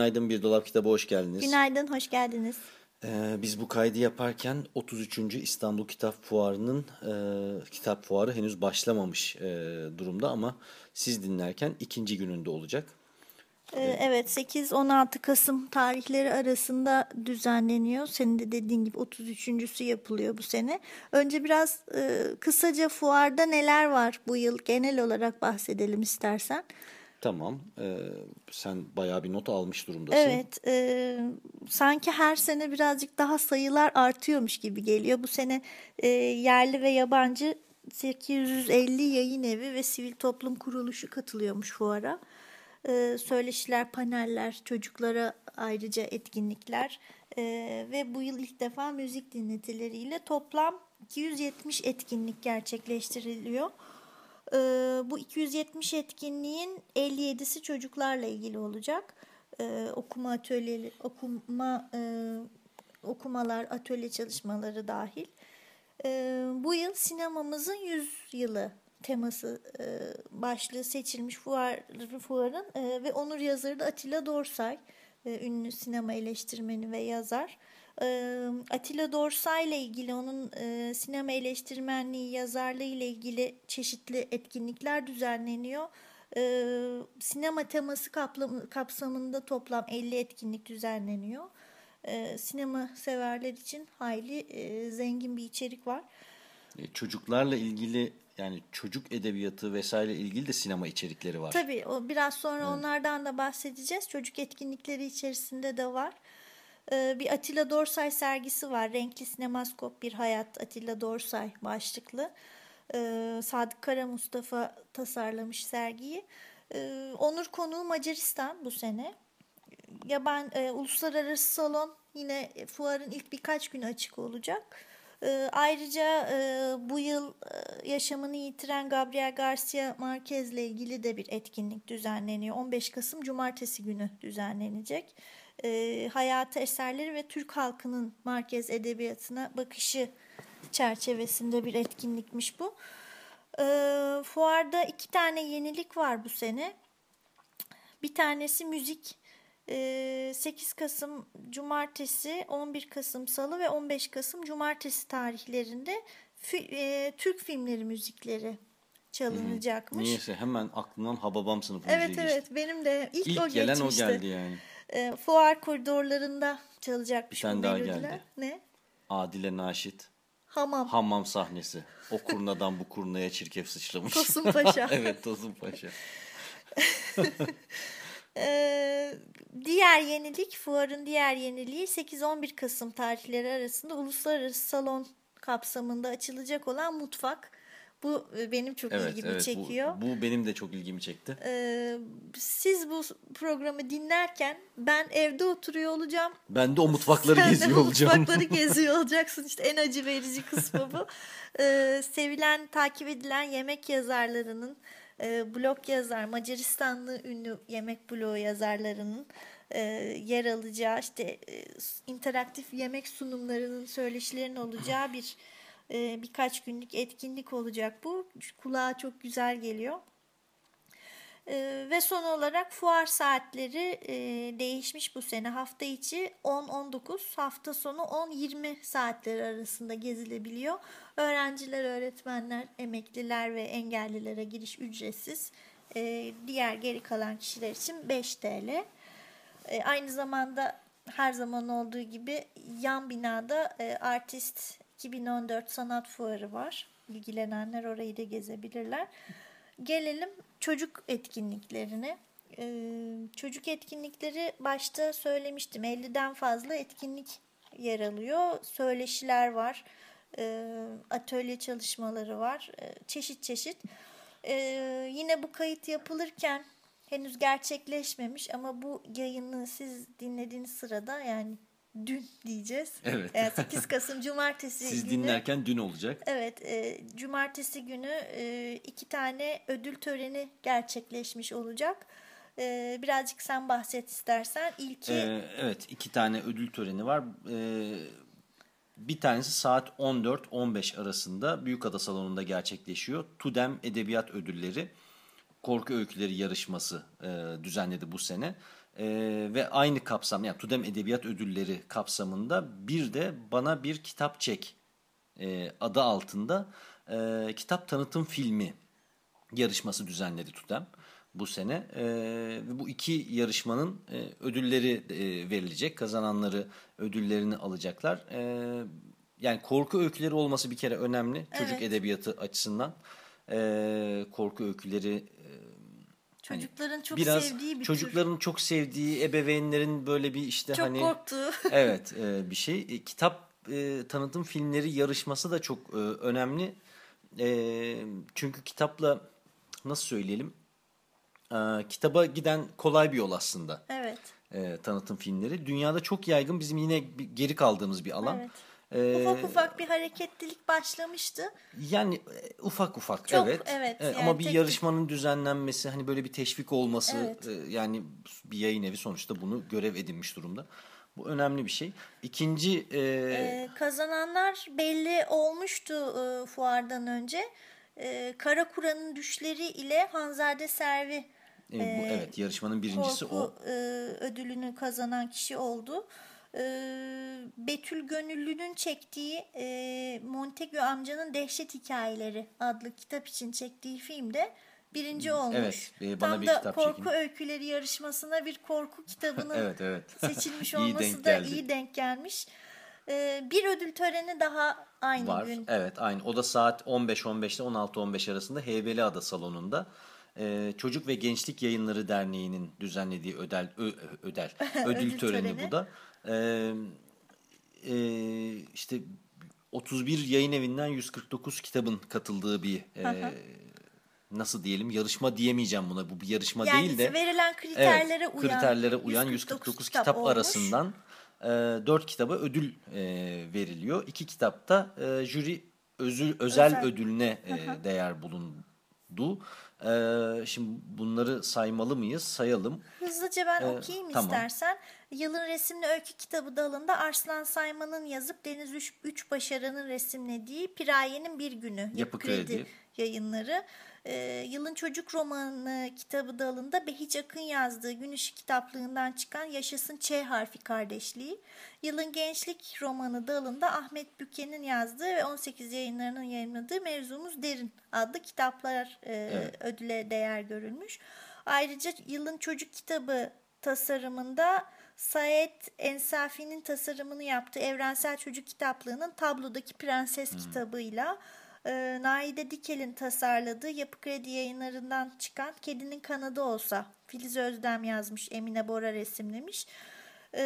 Günaydın Bir Dolap Kitabı hoş geldiniz. Günaydın, hoş geldiniz. Ee, biz bu kaydı yaparken 33. İstanbul Kitap Fuarı'nın e, kitap fuarı henüz başlamamış e, durumda ama siz dinlerken ikinci gününde olacak. Ee, evet, 8-16 Kasım tarihleri arasında düzenleniyor. Senin de dediğin gibi 33.sü yapılıyor bu sene. Önce biraz e, kısaca fuarda neler var bu yıl genel olarak bahsedelim istersen. Tamam, e, sen bayağı bir not almış durumdasın. Evet, e, sanki her sene birazcık daha sayılar artıyormuş gibi geliyor. Bu sene e, yerli ve yabancı 850 yayın evi ve sivil toplum kuruluşu katılıyormuş fuara. E, söyleşiler, paneller, çocuklara ayrıca etkinlikler e, ve bu yıl ilk defa müzik dinletileriyle toplam 270 etkinlik gerçekleştiriliyor. E, bu 270 etkinliğin 57'si çocuklarla ilgili olacak. E, okuma atölyeleri, okuma e, okumalar, atölye çalışmaları dahil. E, bu yıl sinemamızın 100 yılı teması e, başlığı seçilmiş fuar, fuarın e, ve onur yazarı da Atilla Dorsay, e, ünlü sinema eleştirmeni ve yazar. E, Atilla Dorsay ile ilgili onun e, sinema eleştirmenliği, yazarlığı ile ilgili çeşitli etkinlikler düzenleniyor. E, sinema teması kaplam, kapsamında toplam 50 etkinlik düzenleniyor. E, sinema severler için hayli e, zengin bir içerik var. E, çocuklarla ilgili yani çocuk edebiyatı vesaire ilgili de sinema içerikleri var. Tabii o biraz sonra evet. onlardan da bahsedeceğiz. Çocuk etkinlikleri içerisinde de var. Ee, bir Atilla Dorsay sergisi var. Renkli Sinemaskop Bir Hayat Atilla Dorsay başlıklı. Ee, Sadık Kara Mustafa tasarlamış sergiyi. Ee, onur konuğu Macaristan bu sene. Yaban e, Uluslararası Salon yine fuarın ilk birkaç günü açık olacak. Ayrıca e, bu yıl e, yaşamını yitiren Gabriel Garcia Marquez ile ilgili de bir etkinlik düzenleniyor. 15 Kasım Cumartesi günü düzenlenecek. E, hayatı eserleri ve Türk halkının Marquez edebiyatına bakışı çerçevesinde bir etkinlikmiş bu. E, fuarda iki tane yenilik var bu sene. Bir tanesi müzik 8 Kasım Cumartesi, 11 Kasım Salı ve 15 Kasım Cumartesi tarihlerinde e, Türk filmleri müzikleri çalınacakmış. Niyeyse hemen aklımdan Hababam sınıfı Evet müziği evet benim de ilk, ilk o gelen geçmişti. o geldi yani. E, fuar koridorlarında çalacakmış Bir tane bu melodiler. geldi. Ne? Adile Naşit. Hamam. Hammam sahnesi. O kurnadan bu kurnaya çirkef sıçramış. Tosun Paşa. evet Tosun Paşa. Ee, diğer yenilik, fuarın diğer yeniliği 8-11 Kasım tarihleri arasında Uluslararası Salon kapsamında açılacak olan mutfak. Bu e, benim çok evet, ilgimi evet, çekiyor. Bu, bu benim de çok ilgimi çekti. Ee, siz bu programı dinlerken ben evde oturuyor olacağım. Ben de o mutfakları Sen geziyor de olacağım. mutfakları geziyor olacaksın. İşte en acı verici kısmı bu. Ee, sevilen, takip edilen yemek yazarlarının e, blog yazar, Macaristanlı ünlü yemek bloğu yazarlarının e, yer alacağı işte e, interaktif yemek sunumlarının söyleşilerin olacağı bir e, birkaç günlük etkinlik olacak bu. Kulağa çok güzel geliyor. E, ve son olarak fuar saatleri e, değişmiş bu sene. Hafta içi 10-19, hafta sonu 10-20 saatleri arasında gezilebiliyor. Öğrenciler, öğretmenler, emekliler ve engellilere giriş ücretsiz. Diğer geri kalan kişiler için 5 TL. Aynı zamanda her zaman olduğu gibi yan binada Artist 2014 Sanat Fuarı var. İlgilenenler orayı da gezebilirler. Gelelim çocuk etkinliklerine. Ee, çocuk etkinlikleri başta söylemiştim 50'den fazla etkinlik yer alıyor. Söyleşiler var, e, atölye çalışmaları var, e, çeşit çeşit. Ee, yine bu kayıt yapılırken henüz gerçekleşmemiş ama bu yayını siz dinlediğiniz sırada yani dün diyeceğiz. Evet. Yani 8 Kasım Cumartesi Siz günü. dinlerken dün olacak. Evet, e, cumartesi günü e, iki tane ödül töreni gerçekleşmiş olacak. E, birazcık sen bahset istersen. İlki Ee, evet iki tane ödül töreni var. Ee, bir tanesi saat 14-15 arasında Büyükada Salonu'nda gerçekleşiyor. TUDEM Edebiyat Ödülleri Korku Öyküleri yarışması e, düzenledi bu sene. E, ve aynı kapsam yani TUDEM Edebiyat Ödülleri kapsamında bir de Bana Bir Kitap Çek e, adı altında e, kitap tanıtım filmi yarışması düzenledi TUDEM bu sene. E, ve bu iki yarışmanın e, ödülleri e, verilecek. Kazananları ödüllerini alacaklar. E, yani korku öyküleri olması bir kere önemli. Çocuk Evet. edebiyatı açısından. E, korku öyküleri e, çocukların çok biraz sevdiği bir tür. çocukların çok sevdiği ebeveynlerin böyle bir işte Çok hani korktuğu. evet e, bir şey. E, kitap e, tanıtım filmleri yarışması da çok e, önemli. E, çünkü kitapla nasıl söyleyelim? E, kitaba giden kolay bir yol aslında. Evet. E, tanıtım filmleri. Dünyada çok yaygın. Bizim yine geri kaldığımız bir alan. Evet. E, Ufak ufak bir hareketlilik başlamıştı. yani e, ufak ufak Çok, evet. evet, E, yani ama bir tek- yarışmanın düzenlenmesi hani böyle bir teşvik olması Evet. e, yani bir yayın evi sonuçta bunu görev edinmiş durumda. Bu önemli bir şey. İkinci e, Ee, kazananlar belli olmuştu e, fuardan önce. E, Kara Kura'nın düşleri ile Hanzade Servi e, bu, evet yarışmanın birincisi korku o. e, ödülünü kazanan kişi oldu. E, Betül Gönüllü'nün çektiği e, Montague amcanın Dehşet Hikayeleri adlı kitap için çektiği filmde birinci olmuş. Evet, e, bana Tam bir da kitap korku çekin. öyküleri yarışmasına bir korku kitabının Evet evet. seçilmiş olması da geldi. iyi denk gelmiş. E, bir ödül töreni daha aynı var. gün. Evet aynı. O da saat 15-15 ile 16-15 arasında Heybeliada salonunda. Ee, Çocuk ve Gençlik Yayınları Derneği'nin düzenlediği ödel, ö, ödel, ödül Ödül töreni, töreni. bu da. Ee, e, işte 31 yayın evinden 149 kitabın katıldığı bir e, nasıl diyelim yarışma diyemeyeceğim buna. Bu bir yarışma Yani değil de verilen kriterlere evet, uyan kriterlere uyan 149 kitap, olmuş. arasından e, 4 kitaba ödül e, veriliyor. 2 kitapta e, jüri özül, özel, Özel. ödülüne e, değer bulundu. E, şimdi bunları saymalı mıyız? Sayalım. Hızlıca ben Ee, okuyayım tamam. istersen. Yılın resimli öykü kitabı dalında Arslan Sayman'ın yazıp Deniz Üç, Üç Başaran'ın resimlediği Piraye'nin Bir Günü. Yapı Kredi. yayınları. Ee, yılın çocuk romanı kitabı dalında Behiç Akın yazdığı Gün kitaplığından çıkan Yaşasın Ç harfi kardeşliği. Yılın gençlik romanı dalında Ahmet Büke'nin yazdığı ve 18 yayınlarının yayınladığı Mevzumuz Derin adlı kitaplar e, ödüle değer görülmüş. Ayrıca yılın çocuk kitabı tasarımında Said Ensafi'nin tasarımını yaptığı Evrensel Çocuk Kitaplığı'nın Tablodaki Prenses kitabıyla e, Naide Dikel'in tasarladığı Yapı Kredi yayınlarından çıkan Kedinin Kanadı Olsa Filiz Özdem yazmış, Emine Bora resimlemiş. E,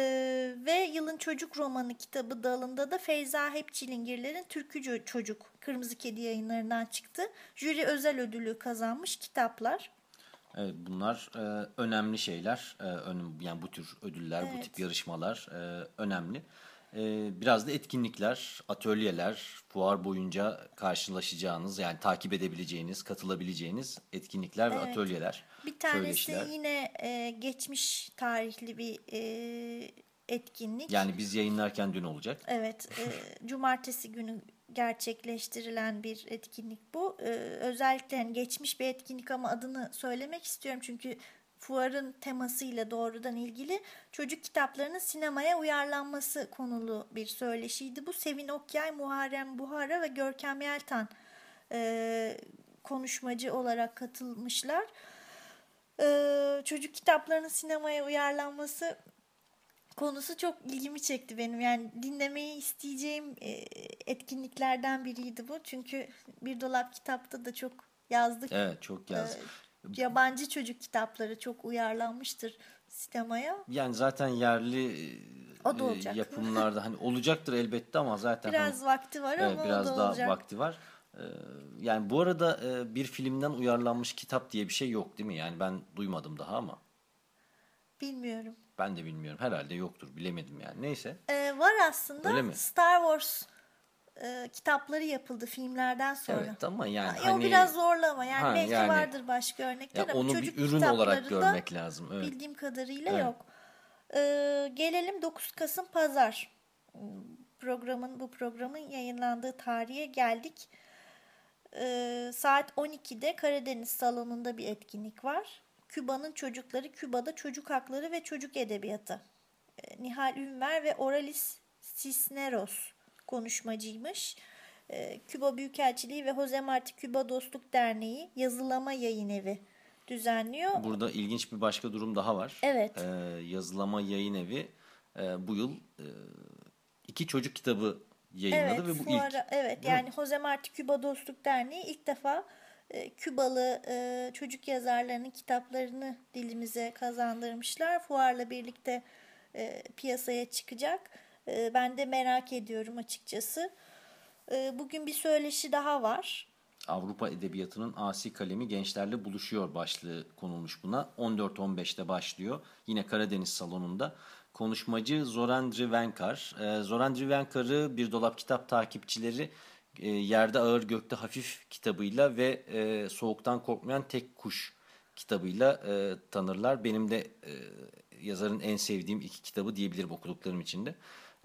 ve yılın çocuk romanı kitabı dalında da Feyza Hepçilingirler'in Türkü Ço- Çocuk Kırmızı Kedi yayınlarından çıktı. Jüri özel ödülü kazanmış kitaplar. Evet, bunlar e, önemli şeyler. E, önüm, yani bu tür ödüller, bu tip yarışmalar e, önemli. E, biraz da etkinlikler, atölyeler, fuar boyunca karşılaşacağınız, yani takip edebileceğiniz, katılabileceğiniz etkinlikler ve Evet. atölyeler, Bir tanesi söyleşiler. yine e, geçmiş tarihli bir e, etkinlik. Yani biz yayınlarken dün olacak. Evet, e, cumartesi günü gerçekleştirilen bir etkinlik bu. E, özellikle hani geçmiş bir etkinlik ama adını söylemek istiyorum çünkü fuarın temasıyla doğrudan ilgili çocuk kitaplarının sinemaya uyarlanması konulu bir söyleşiydi. Bu Sevin Okyay, Muharrem Buhara ve Görkem Yeltan e, konuşmacı olarak katılmışlar. E, çocuk kitaplarının sinemaya uyarlanması konusu çok ilgimi çekti benim. Yani dinlemeyi isteyeceğim e, etkinliklerden biriydi bu. Çünkü Bir Dolap Kitap'ta da çok yazdık. Evet, çok yaz. E, yabancı çocuk kitapları çok uyarlanmıştır sinemaya. Yani zaten yerli O da e, olacak. yapımlarda hani olacaktır elbette ama zaten Biraz hani- vakti var ama biraz o da daha olacak. vakti var. Ee, yani bu arada e, bir filmden uyarlanmış kitap diye bir şey yok değil mi? Yani ben duymadım daha ama Bilmiyorum. ben de bilmiyorum. Herhalde yoktur. Bilemedim yani. Neyse. Ee, var aslında Öyle mi? Star Wars e, kitapları yapıldı filmlerden sonra. Evet ama yani Ha, hani O biraz zorlama yani Ha, belki yani- vardır başka örnekler ya ama onu bir çocuk ürün olarak görmek lazım. Evet. bildiğim kadarıyla Evet. yok. Ee, gelelim 9 Kasım Pazar programın bu programın yayınlandığı tarihe geldik. Ee, saat 12'de Karadeniz Salonu'nda bir etkinlik var. Küba'nın çocukları, Küba'da çocuk hakları ve çocuk edebiyatı. Ee, Nihal Ünver ve Oralis Cisneros konuşmacıymış. Ee, Küba Büyükelçiliği ve Jose Marti Küba Dostluk Derneği yazılama yayın evi düzenliyor. Burada ilginç bir başka durum daha var. Evet. Ee, yazılama yayın evi e, bu yıl e, iki çocuk kitabı yayınladı Evet, ve bu fuara, ilk. evet Değil mi? yani Jose Marti Küba Dostluk Derneği ilk defa e, Kübalı e, çocuk yazarlarının kitaplarını dilimize kazandırmışlar. Fuarla birlikte e, piyasaya çıkacak. E, ben de merak ediyorum açıkçası. E, bugün bir söyleşi daha var. Avrupa Edebiyatı'nın asi kalemi gençlerle buluşuyor başlığı konulmuş buna. 14-15'te başlıyor. Yine Karadeniz salonunda. Konuşmacı Zoran Drivenkar. Ee, Zoran Drivenkar'ı Bir Dolap Kitap takipçileri e, Yerde Ağır Gökte Hafif kitabıyla ve e, Soğuktan Korkmayan Tek Kuş kitabıyla e, tanırlar. Benim de e, yazarın en sevdiğim iki kitabı diyebilirim okuduklarım içinde.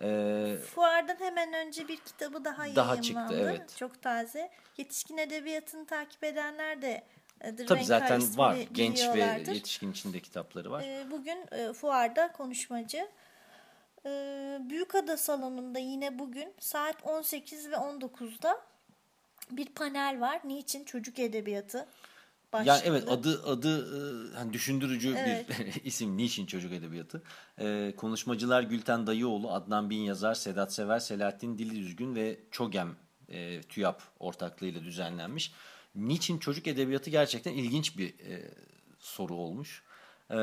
E, Fuardan hemen önce bir kitabı daha, Daha çıktı, evet. Çok taze. Yetişkin edebiyatını takip edenler de e, tabii zaten var. Genç ve yetişkin içinde kitapları var. Ee, Bugün e, fuarda konuşmacı. Ee, Büyükada Salonu'nda yine bugün saat 18 ve 19'da bir panel var. Niçin çocuk edebiyatı? Başlıklı. Yani evet adı adı e, hani düşündürücü Evet. bir isim. Niçin çocuk edebiyatı? E, konuşmacılar Gülten Dayıoğlu, Adnan Bin Yazar, Sedat Sever, Selahattin Dili Düzgün ve Çogem e, TÜYAP ortaklığıyla düzenlenmiş. Niçin çocuk edebiyatı gerçekten ilginç bir e, soru olmuş. E,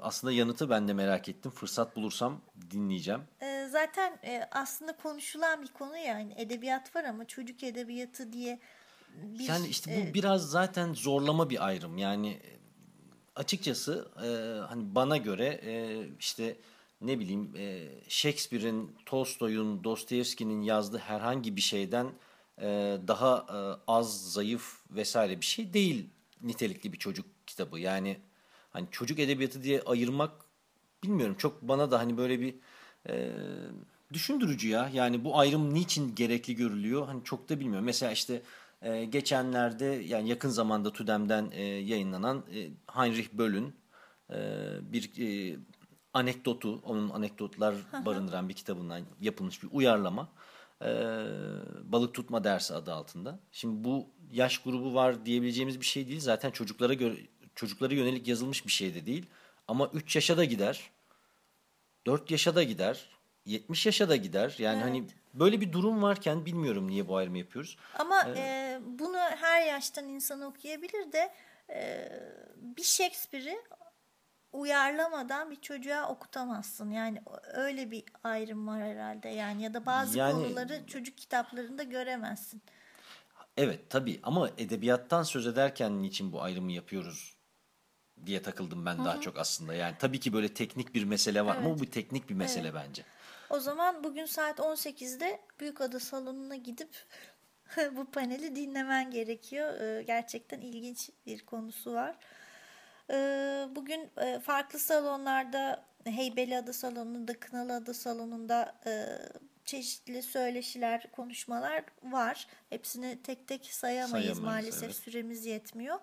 aslında yanıtı ben de merak ettim. Fırsat bulursam dinleyeceğim. Ee, zaten e, aslında konuşulan bir konu yani edebiyat var ama çocuk edebiyatı diye bir Yani işte bu e, biraz zaten zorlama bir ayrım. Yani e, açıkçası e, hani bana göre e, işte ne bileyim e, Shakespeare'in, Tolstoy'un, Dostoyevski'nin yazdığı herhangi bir şeyden e, daha e, az, zayıf vesaire bir şey değil nitelikli bir çocuk kitabı. Yani hani çocuk edebiyatı diye ayırmak bilmiyorum çok bana da hani böyle bir e, düşündürücü ya. Yani bu ayrım niçin gerekli görülüyor? Hani çok da bilmiyorum. Mesela işte e, geçenlerde yani yakın zamanda TÜDEM'den e, yayınlanan e, Heinrich Böll'ün e, bir e, anekdotu, onun anekdotlar barındıran bir kitabından yapılmış bir uyarlama. E, balık tutma dersi adı altında. Şimdi bu yaş grubu var diyebileceğimiz bir şey değil. Zaten çocuklara göre çocuklara yönelik yazılmış bir şey de değil. Ama 3 yaşa da gider. 4 yaşa da gider. 70 yaşa da gider. Yani hani böyle bir durum varken bilmiyorum niye bu ayrımı yapıyoruz. Ama e, bunu her yaştan insan okuyabilir de e, bir Shakespeare'i uyarlamadan bir çocuğa okutamazsın. Yani öyle bir ayrım var herhalde yani ya da bazı Yani- konuları çocuk kitaplarında göremezsin. Evet tabii ama edebiyattan söz ederken niçin bu ayrımı yapıyoruz diye takıldım ben daha çok aslında. Yani tabii ki böyle teknik bir mesele var ama Evet. bu bir teknik bir mesele bence. O zaman bugün saat 18'de Büyükada Salonu'na gidip bu paneli dinlemen gerekiyor. Ee, Gerçekten ilginç bir konusu var. Ee, Bugün e, farklı salonlarda Heybeliada Salonu'nda, Kınalıada Salonu'nda e, çeşitli söyleşiler, konuşmalar var. Hepsini tek tek sayamayız, Sayamayız, maalesef evet. süremiz yetmiyor.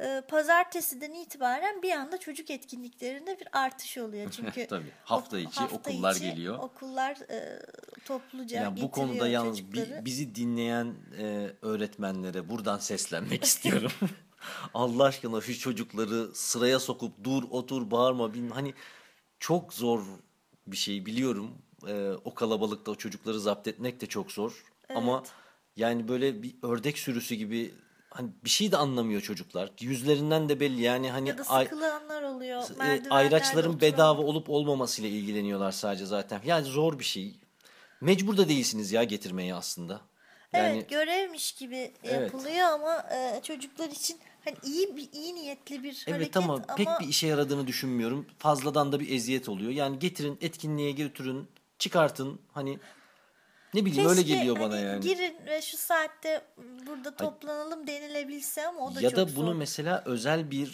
Ee, Pazartesiden itibaren bir anda çocuk etkinliklerinde bir artış oluyor. Çünkü Tabii, hafta içi okullar geliyor. Okullar e, topluca Yani bu konuda yalnız çocukları. bizi dinleyen e, öğretmenlere buradan seslenmek istiyorum. Allah aşkına şu çocukları sıraya sokup dur otur bağırma bilmem hani çok zor bir şey biliyorum. E, o kalabalıkta o çocukları zapt etmek de çok zor. Ama yani böyle bir ördek sürüsü gibi hani bir şey de anlamıyor çocuklar. Yüzlerinden de belli yani hani ya da ay- sıkılanlar oluyor. e, ayraçların bedava olup olmamasıyla ilgileniyorlar sadece zaten. Yani zor bir şey. Mecbur da değilsiniz ya getirmeye aslında. Yani evet görevmiş gibi Evet. yapılıyor ama e, çocuklar için hani iyi bir iyi niyetli bir Evet hareket ama, pek bir işe yaradığını düşünmüyorum. Fazladan da bir eziyet oluyor. Yani getirin etkinliğe götürün, çıkartın. Hani ne bileyim öyle Keşke geliyor bana hani yani. Girin ve şu saatte burada toplanalım denilebilse ama o da ya çok da zor. bunu mesela özel bir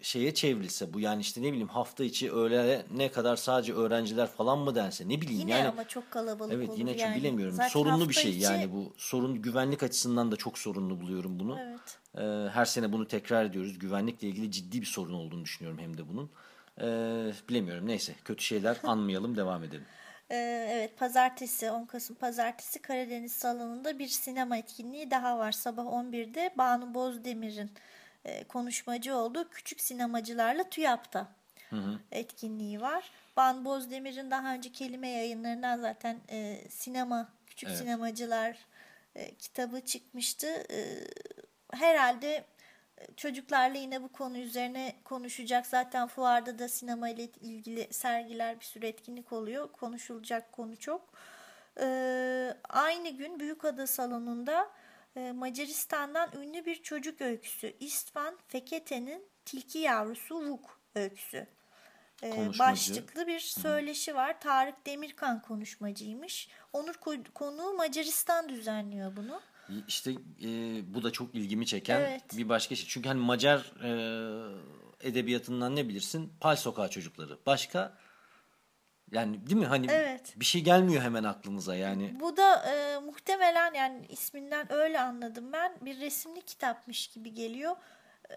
e, şeye çevrilse bu yani işte ne bileyim hafta içi öğle ne kadar sadece öğrenciler falan mı dense ne bileyim Yine yani ama çok kalabalık evet olur yine çok yani. bilemiyorum Zaten sorunlu bir şey içi- yani bu sorun güvenlik açısından da çok sorunlu buluyorum bunu Evet. Ee, her sene bunu tekrar ediyoruz güvenlikle ilgili ciddi bir sorun olduğunu düşünüyorum hem de bunun Ee, bilemiyorum neyse kötü şeyler anmayalım devam edelim Ee, evet pazartesi 10 Kasım pazartesi Karadeniz salonunda bir sinema etkinliği daha var. Sabah 11'de Banu Bozdemir'in e, konuşmacı olduğu Küçük Sinemacılarla TÜYAP'ta etkinliği var. Banu Bozdemir'in daha önce kelime yayınlarından zaten e, sinema Küçük Evet. Sinemacılar e, kitabı çıkmıştı. E, herhalde çocuklarla yine bu konu üzerine konuşacak. Zaten fuarda da sinema ile ilgili sergiler bir sürü etkinlik oluyor. Konuşulacak konu çok. Ee, aynı gün Büyükada Salonu'nda e, Macaristan'dan ünlü bir çocuk öyküsü Istvan Fekete'nin Tilki Yavrusu Vuk öyküsü. Ee, başlıklı bir söyleşi var. Tarık Demirkan konuşmacıymış. Onur ko- konuğu Macaristan düzenliyor bunu. İşte e, bu da çok ilgimi çeken Evet. bir başka şey. Çünkü hani Macar e, edebiyatından ne bilirsin? Pal Sokağı çocukları. Başka yani değil mi? Hani Evet. bir şey gelmiyor hemen aklımıza yani. Bu da e, muhtemelen yani isminden öyle anladım ben. Bir resimli kitapmış gibi geliyor. E,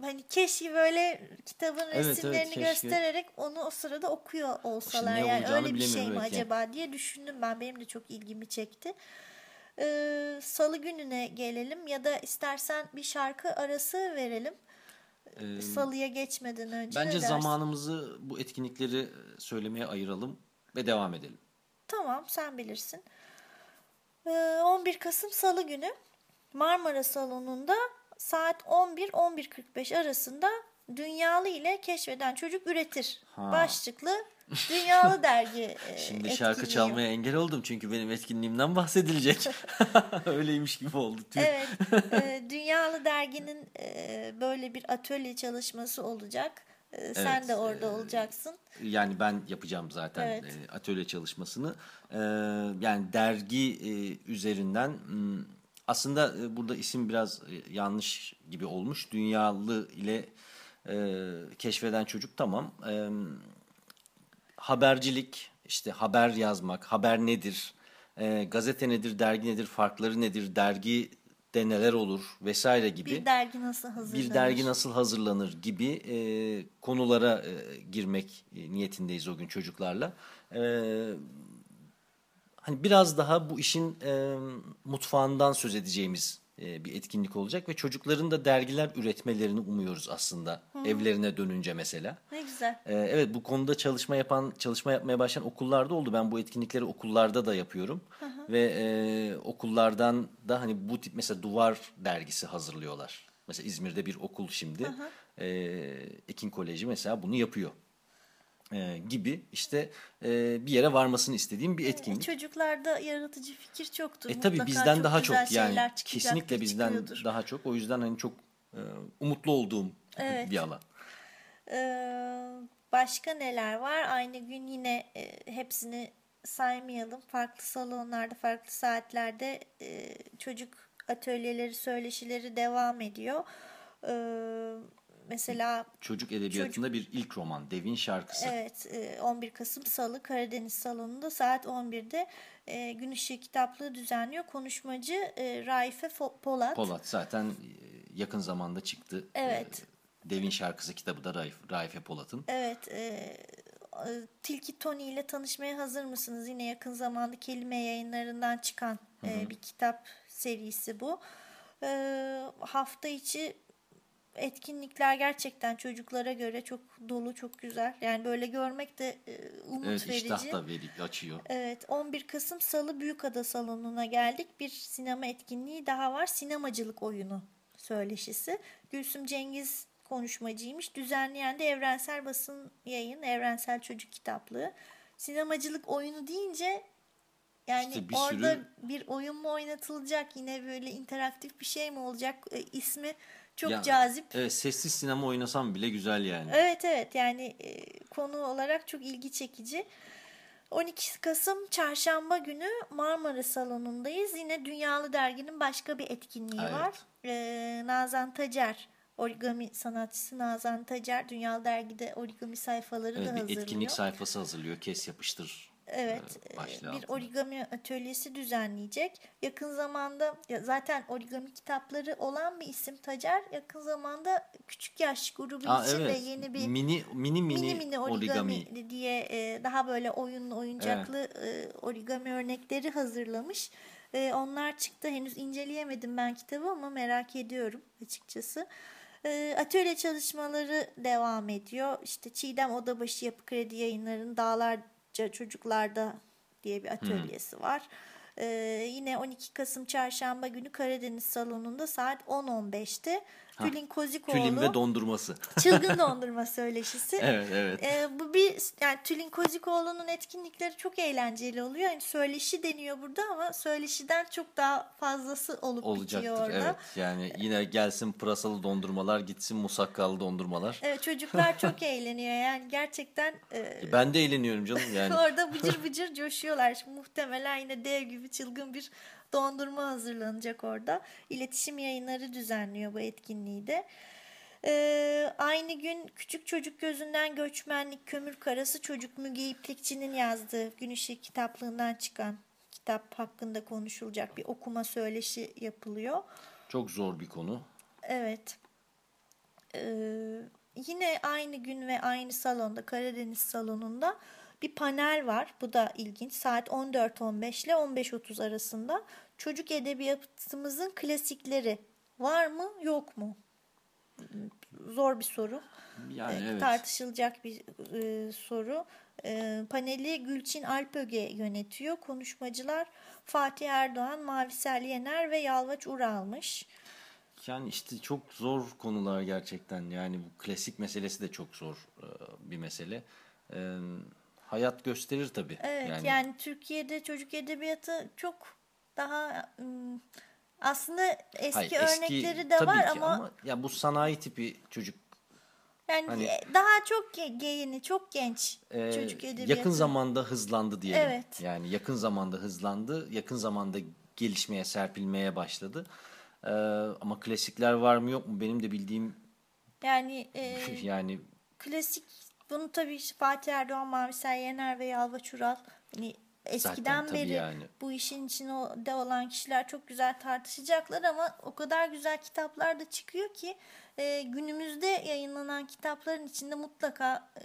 hani keşke böyle kitabın evet, resimlerini keşke. göstererek onu o sırada okuyor olsalar. ne Yani öyle bir şey mi evet yani. acaba diye düşündüm ben. Benim de çok ilgimi çekti. E, Salı gününe gelelim ya da istersen bir şarkı arası verelim. Salıya geçmeden önce Bence zamanımızı bu etkinlikleri söylemeye ayıralım ve devam edelim. Tamam sen bilirsin. Ee, 11 Kasım Salı günü Marmara Salonu'nda saat 11-11.45 arasında Dünyalı ile Keşfeden Çocuk Üretir Ha. başlıklı Dünyalı Dergi e, Şimdi şarkı çalmaya engel oldum çünkü benim etkinliğimden bahsedilecek. Öyleymiş gibi oldu. Tüh. Evet, e, Dünyalı Dergi'nin e, böyle bir atölye çalışması olacak. E, sen Evet, de orada olacaksın. Yani ben yapacağım zaten Evet. e, atölye çalışmasını. E, yani dergi e, üzerinden m, aslında e, burada isim biraz e, yanlış gibi olmuş. Dünyalı ile e, keşfeden çocuk tamam. E, habercilik, işte haber yazmak, haber nedir, e, gazete nedir, dergi nedir, farkları nedir, dergi de neler olur vesaire gibi Bir dergi nasıl hazırlanır? bir dergi nasıl hazırlanır gibi e, konulara e, girmek e, niyetindeyiz o gün çocuklarla. E, hani biraz daha bu işin e, mutfağından söz edeceğimiz bir etkinlik olacak ve çocukların da dergiler üretmelerini umuyoruz aslında evlerine dönünce mesela. Ne güzel. Ee, evet bu konuda çalışma yapan, çalışma yapmaya başlayan okullarda oldu. Ben bu etkinlikleri okullarda da yapıyorum. Ve e, okullardan da hani bu tip mesela duvar dergisi hazırlıyorlar. Mesela İzmir'de bir okul şimdi. E, Ekin Koleji mesela bunu yapıyor. E, gibi işte e, bir yere varmasını istediğim bir etkinlik. Çocuklarda yaratıcı fikir çoktur. E Mutlaka bizden daha güzel çok yani kesinlikle bizden çıkıyordur. daha çok. O yüzden hani çok e, umutlu olduğum Evet. bir alan. Ee, başka neler var? Aynı gün yine e, hepsini saymayalım. Farklı salonlarda, farklı saatlerde e, çocuk atölyeleri, söyleşileri devam ediyor. Ee, mesela Çocuk edebiyatında bir ilk roman Devin şarkısı. Evet, e, 11 Kasım Salı Karadeniz Salonu'nda saat 11'de e, Gün Işığı Kitaplığı düzenliyor. Konuşmacı e, Raife Polat. Polat zaten e, yakın zamanda çıktı. Evet. E, Devin şarkısı kitabı da Raif, Raife Polat'ın. Evet, e, e, Tilki Tony ile tanışmaya hazır mısınız? Yine yakın zamanda kelime yayınlarından çıkan e, bir kitap serisi bu. E, hafta içi etkinlikler gerçekten çocuklara göre çok dolu, çok güzel. Yani böyle görmek de e, umut Evet verici. iştah da veri, açıyor. Evet 11 Kasım Salı Büyükada Salonu'na geldik. Bir sinema etkinliği daha var. Sinemacılık oyunu söyleşisi. Gülsüm Cengiz konuşmacıymış. Düzenleyen de Evrensel Basın Yayın, Evrensel Çocuk Kitaplığı. Sinemacılık oyunu deyince Yani İşte bir orada sürü- bir oyun mu oynatılacak yine böyle interaktif bir şey mi olacak E, ismi çok Ya, cazip. Evet, sessiz sinema oynasam bile güzel yani. Evet evet yani e, konu olarak çok ilgi çekici. 12 Kasım çarşamba günü Marmara Salonu'ndayız. Yine Dünyalı Dergi'nin başka bir etkinliği Evet. var. E, Nazan Tacer origami sanatçısı Nazan Tacer Dünyalı Dergi'de origami sayfaları da Evet, bir hazırlıyor. etkinlik sayfası hazırlıyor. Kes yapıştır. Evet, başlığı bir altında. origami atölyesi düzenleyecek. Yakın zamanda ya zaten origami kitapları olan bir isim Tacer. Yakın zamanda küçük yaş grubu Aa, için de evet. yeni bir mini mini mini, mini mini origami, diye e, daha böyle oyunlu oyuncaklı e, origami örnekleri hazırlamış. E, onlar çıktı. Henüz inceleyemedim ben kitabı ama merak ediyorum açıkçası. E, atölye çalışmaları devam ediyor. İşte Çiğdem Odabaşı Yapı Kredi Yayınları'nın Dağlarca Çocuklarda diye bir atölyesi var. E, yine 12 Kasım Çarşamba günü Karadeniz Salonu'nda saat 10.15'te Tülin Kozikoğlu Tülin ve dondurması. Çılgın Dondurma Söyleşisi. evet evet. Ee, bu bir yani Tülin Kozikoğlu'nun etkinlikleri çok eğlenceli oluyor. Yani söyleşi deniyor burada ama söyleşiden çok daha fazlası olup bitiyor Olacaktır orada. evet. Yani yine gelsin pırasalı dondurmalar, gitsin musakkalı dondurmalar. Evet, çocuklar çok eğleniyor. Yani gerçekten e, Ben de eğleniyorum canım yani. orada bıcır bıcır coşuyorlar. Şimdi muhtemelen yine dev gibi çılgın bir dondurma hazırlanacak orada. İletişim yayınları düzenliyor bu etkinliği de. Ee, aynı gün Küçük Çocuk Gözünden Göçmenlik Kömür Karası Çocuk Müge İplikçi'nin yazdığı Gün Işığı kitaplığından çıkan kitap hakkında konuşulacak bir okuma söyleşi yapılıyor. Çok zor bir konu. Evet. Ee, yine aynı gün ve aynı salonda Karadeniz salonunda bir panel var. Bu da ilginç. Saat 14.15 ile 15.30 arasında çocuk edebiyatımızın klasikleri var mı yok mu? Zor bir soru. Yani Ee, evet. Tartışılacak bir e, soru. E, paneli Gülçin Alpöge yönetiyor. Konuşmacılar Fatih Erdoğan, Mavisel Yener ve Yalvaç Ural'mış. Yani işte çok zor konular gerçekten. Yani bu klasik meselesi de çok zor e, bir mesele. E, hayat gösterir tabii. Evet yani, Türkiye'de çocuk edebiyatı çok daha aslında eski Hayır, örnekleri de tabii var ki ama, ya bu sanayi tipi çocuk yani hani- daha çok yeni, çok genç e, çocuk edebiyatı. yakın zamanda hızlandı diyelim. Evet. Yani yakın zamanda hızlandı. Yakın zamanda gelişmeye, serpilmeye başladı. E, ama klasikler var mı yok mu benim de bildiğim Yani e, yani klasik bunu tabii Fatih Erdoğan, Mavisel Yener ve Yalvaç Ural hani eskiden tabii beri yani. bu işin içinde olan kişiler çok güzel tartışacaklar ama o kadar güzel kitaplar da çıkıyor ki e, günümüzde yayınlanan kitapların içinde mutlaka e,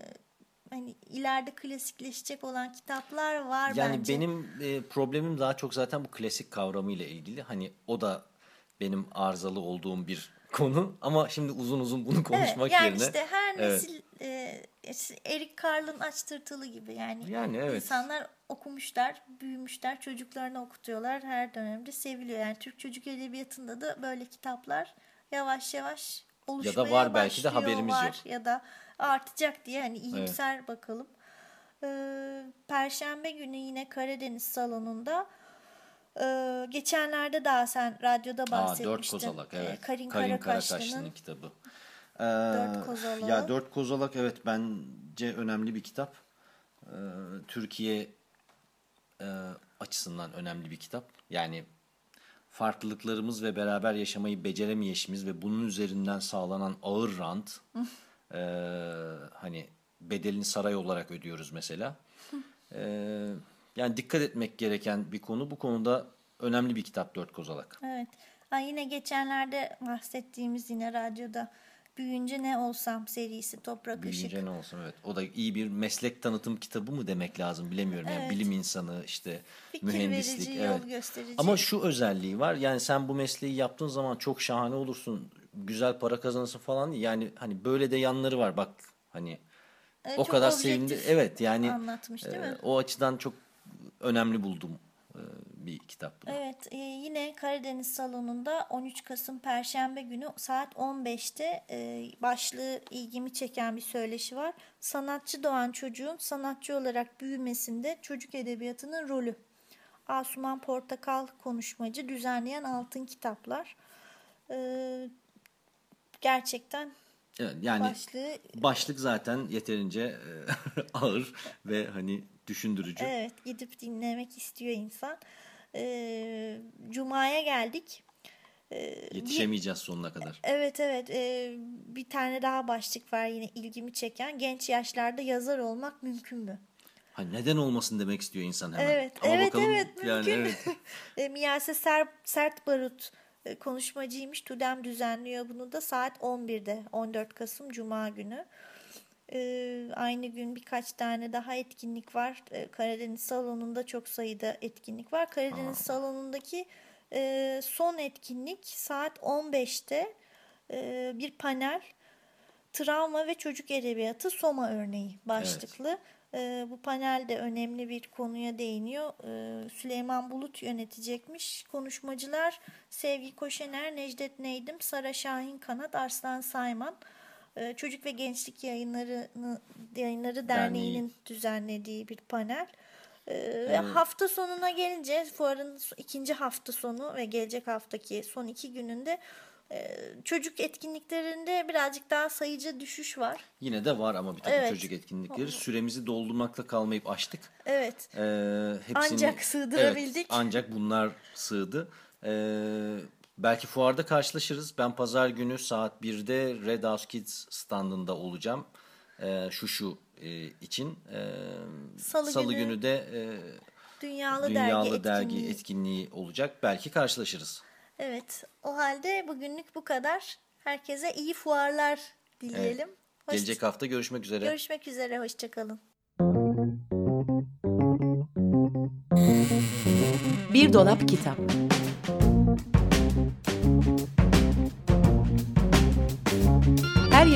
hani ileride klasikleşecek olan kitaplar var Yani bence. benim e, problemim daha çok zaten bu klasik kavramı ile ilgili. Hani o da benim arızalı olduğum bir konu ama şimdi uzun uzun bunu konuşmak evet, yani yerine işte her Evet. nesil e, Eric Carle'ın aç tırtılı gibi yani, Yani evet. insanlar okumuşlar, büyümüşler, çocuklarını okutuyorlar her dönemde seviliyor. Yani Türk çocuk edebiyatında da böyle kitaplar yavaş yavaş oluşmaya var belki de başlıyor, haberimiz var yok. Ya da artacak diye hani iyimser bakalım. Ee, Perşembe günü yine Karadeniz salonunda ee, geçenlerde daha sen radyoda Aa, bahsetmiştin. Dört Kozalak Ee, evet. Karin, Karin Karakaşlı'nın kitabı. Ee, Dört Kozalak. Ya Dört Kozalak evet bence önemli bir kitap. Ee, Türkiye e, açısından önemli bir kitap. Yani farklılıklarımız ve beraber yaşamayı beceremeyişimiz ve bunun üzerinden sağlanan ağır rant e, hani bedelini saray olarak ödüyoruz mesela. E, yani dikkat etmek gereken bir konu. Bu konuda önemli bir kitap Dört Kozalak. Evet. Ha, yine geçenlerde bahsettiğimiz yine radyoda Büyünce Ne Olsam serisi Toprak Işık. Büyüyünce ne olsun evet. O da iyi bir meslek tanıtım kitabı mı demek lazım bilemiyorum. Yani Evet. bilim insanı işte Fikir mühendislik. verici, evet. yol gösterici. Ama şu özelliği var. Yani sen bu mesleği yaptığın zaman çok şahane olursun. Güzel para kazanırsın falan. Yani hani böyle de yanları var bak hani Evet, o kadar sevindi. Evet yani anlatmış değil e, mi? o açıdan çok önemli buldum e, bir kitap. bu. Evet e, yine Karadeniz salonunda 13 Kasım Perşembe günü saat 15'te e, başlığı ilgimi çeken bir söyleşi var. Sanatçı doğan çocuğun sanatçı olarak büyümesinde çocuk edebiyatının rolü Asuman Portakal konuşmacı düzenleyen Altın Kitaplar. Ee, gerçekten Evet, yani başlığı başlık zaten yeterince e, ağır ve hani düşündürücü. evet gidip dinlemek istiyor insan. Ee, Cuma'ya geldik. Ee, bir- Yetişemeyeceğiz sonuna kadar. Evet evet Ee, bir tane daha başlık var yine ilgimi çeken genç yaşlarda yazar olmak mümkün mü? Ha, neden olmasın demek istiyor insan hemen. Evet Ama evet bakalım, evet yani mümkün. evet. e, Miyase Ser, Sert Barut e, konuşmacıymış. Tudem düzenliyor bunu da saat 11'de 14 Kasım Cuma günü. E, aynı gün birkaç tane daha etkinlik var. E, Karadeniz Salonu'nda çok sayıda etkinlik var. Karadeniz Salonu'ndaki e, son etkinlik saat 15'te e, bir panel Travma ve Çocuk Edebiyatı Soma örneği başlıklı. Ee, bu panelde önemli bir konuya değiniyor. Ee, Süleyman Bulut yönetecekmiş. Konuşmacılar Sevgi Koşener, Necdet Neydim, Sara Şahin Kanat, Arslan Sayman. Ee, Çocuk ve Gençlik Yayınları, Yayınları Derneği'nin düzenlediği bir panel. Ee, ve hafta sonuna gelince fuarın ikinci hafta sonu ve gelecek haftaki son iki gününde e, çocuk etkinliklerinde birazcık daha sayıca düşüş var. Yine de var ama bir takım Evet. çocuk etkinlikleri. Süremizi doldurmakta kalmayıp açtık. Evet. Ee, hepsini, Ancak sığdırabildik. Evet, ancak bunlar sığdı. Ee, belki fuarda karşılaşırız. Ben pazar günü saat 1'de Red House Kids standında olacağım. Ee, şu şu e, için. Ee, Salı günü günü de e, Dünyalı, Dünyalı Dergi, Dergi etkinliği. etkinliği olacak. Belki karşılaşırız. Evet. O halde bugünlük bu kadar. Herkese iyi fuarlar dileyelim. Hoş- Gelecek hafta görüşmek üzere. Görüşmek üzere. Hoşçakalın. Bir dolap kitap.